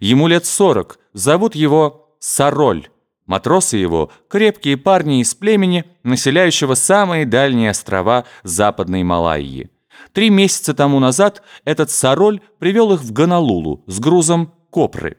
Ему лет сорок, зовут его Сароль. Матросы его – крепкие парни из племени, населяющего самые дальние острова Западной Малайи. Три месяца тому назад этот Сароль привел их в Гонолулу с грузом копры.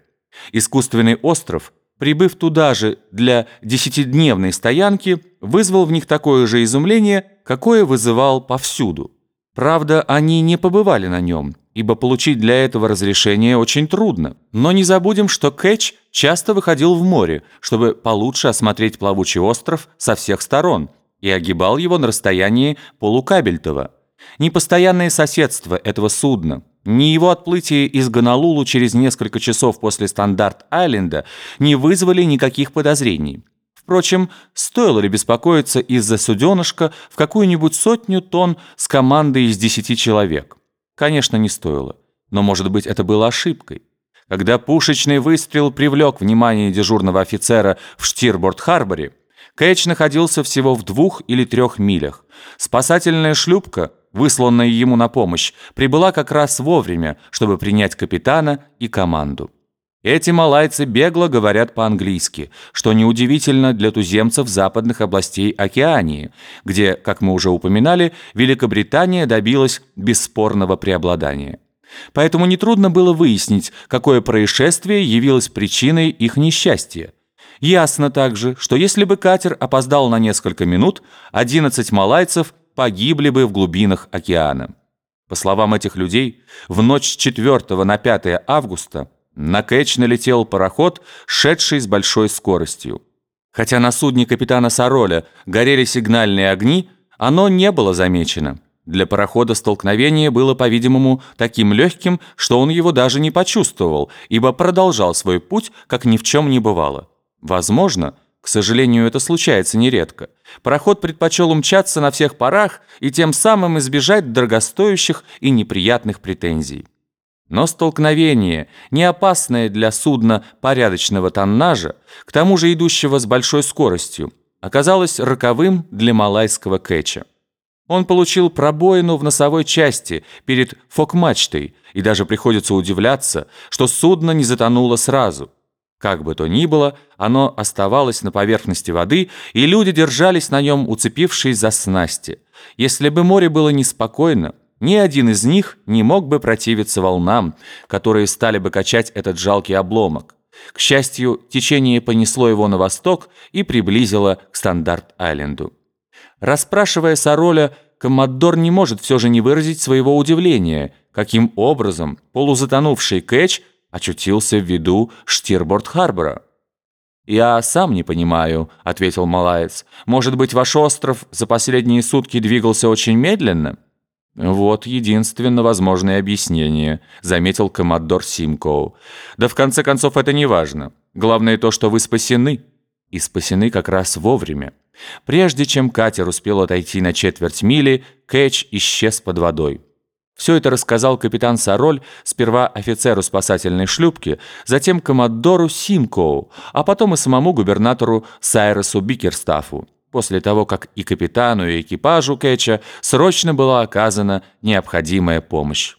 Искусственный остров, прибыв туда же для десятидневной стоянки, вызвал в них такое же изумление, какое вызывал повсюду. Правда, они не побывали на нем, ибо получить для этого разрешение очень трудно. Но не забудем, что Кэтч часто выходил в море, чтобы получше осмотреть плавучий остров со всех сторон, и огибал его на расстоянии полукабельтова. Непостоянное соседство этого судна, ни его отплытие из Гонолулу через несколько часов после Стандарт-Айленда не вызвали никаких подозрений. Впрочем, стоило ли беспокоиться из-за суденышка в какую-нибудь сотню тонн с командой из десяти человек? Конечно, не стоило. Но, может быть, это было ошибкой. Когда пушечный выстрел привлек внимание дежурного офицера в Штирборд-Харборе, Кэтч находился всего в двух или трех милях. Спасательная шлюпка, высланная ему на помощь, прибыла как раз вовремя, чтобы принять капитана и команду. Эти малайцы бегло говорят по-английски, что неудивительно для туземцев западных областей Океании, где, как мы уже упоминали, Великобритания добилась бесспорного преобладания. Поэтому нетрудно было выяснить, какое происшествие явилось причиной их несчастья. Ясно также, что если бы катер опоздал на несколько минут, 11 малайцев погибли бы в глубинах океана. По словам этих людей, в ночь с 4 на 5 августа на Кэч налетел пароход, шедший с большой скоростью. Хотя на судне капитана Сароля горели сигнальные огни, оно не было замечено. Для парохода столкновение было, по-видимому, таким легким, что он его даже не почувствовал, ибо продолжал свой путь, как ни в чем не бывало. Возможно, к сожалению, это случается нередко. Пароход предпочел умчаться на всех парах и тем самым избежать дорогостоящих и неприятных претензий. Но столкновение, не опасное для судна порядочного тоннажа, к тому же идущего с большой скоростью, оказалось роковым для малайского кэча. Он получил пробоину в носовой части перед фокмачтой, и даже приходится удивляться, что судно не затонуло сразу. Как бы то ни было, оно оставалось на поверхности воды, и люди держались на нем, уцепившись за снасти. Если бы море было неспокойно, ни один из них не мог бы противиться волнам, которые стали бы качать этот жалкий обломок. К счастью, течение понесло его на восток и приблизило к Стандарт-Айленду. Расспрашивая Сароля, Коммодор не может все же не выразить своего удивления, каким образом полузатонувший Кэтч очутился в виду Штирборд-Харбора. «Я сам не понимаю», — ответил Малаец. «Может быть, ваш остров за последние сутки двигался очень медленно?» «Вот единственно возможное объяснение», — заметил коммодор Симкоу. «Да в конце концов это не важно. Главное то, что вы спасены. И спасены как раз вовремя. Прежде чем катер успел отойти на четверть мили, Кэтч исчез под водой. Все это рассказал капитан Сароль сперва офицеру спасательной шлюпки, затем коммодору Симкоу, а потом и самому губернатору Сайресу Бикерстафу после того, как и капитану, и экипажу Кэтча срочно была оказана необходимая помощь.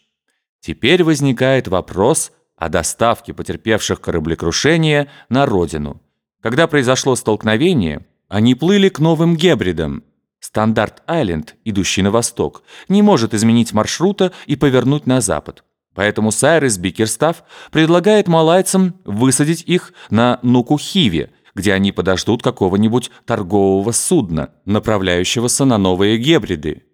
Теперь возникает вопрос о доставке потерпевших кораблекрушение на родину. Когда произошло столкновение, они плыли к Новым Гебридам. Стандарт-Айленд, идущий на восток, не может изменить маршрута и повернуть на запад. Поэтому Сайрес Бикерстав предлагает малайцам высадить их на Нукухиве – где они подождут какого-нибудь торгового судна, направляющегося на новые гебриды.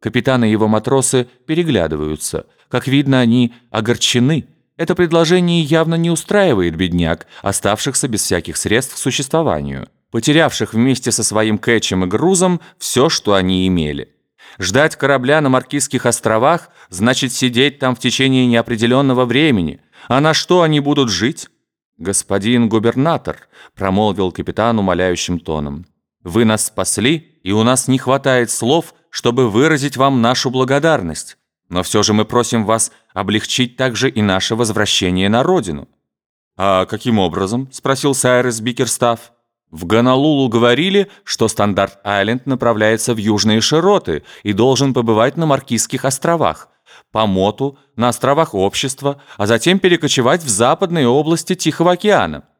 Капитаны и его матросы переглядываются. Как видно, они огорчены. Это предложение явно не устраивает бедняк, оставшихся без всяких средств к существованию, потерявших вместе со своим кэтчем и грузом все, что они имели. Ждать корабля на Маркизских островах значит сидеть там в течение неопределенного времени. А на что они будут жить? «Господин губернатор», — промолвил капитан умоляющим тоном, «вы нас спасли, и у нас не хватает слов, чтобы выразить вам нашу благодарность. Но все же мы просим вас облегчить также и наше возвращение на родину». «А каким образом?» — спросил Сайрес Бикерстав. В Гонолулу говорили, что Стандарт-Айленд направляется в южные широты и должен побывать на Маркизских островах. По моту на островах общества, а затем перекочевать в западные области Тихого океана –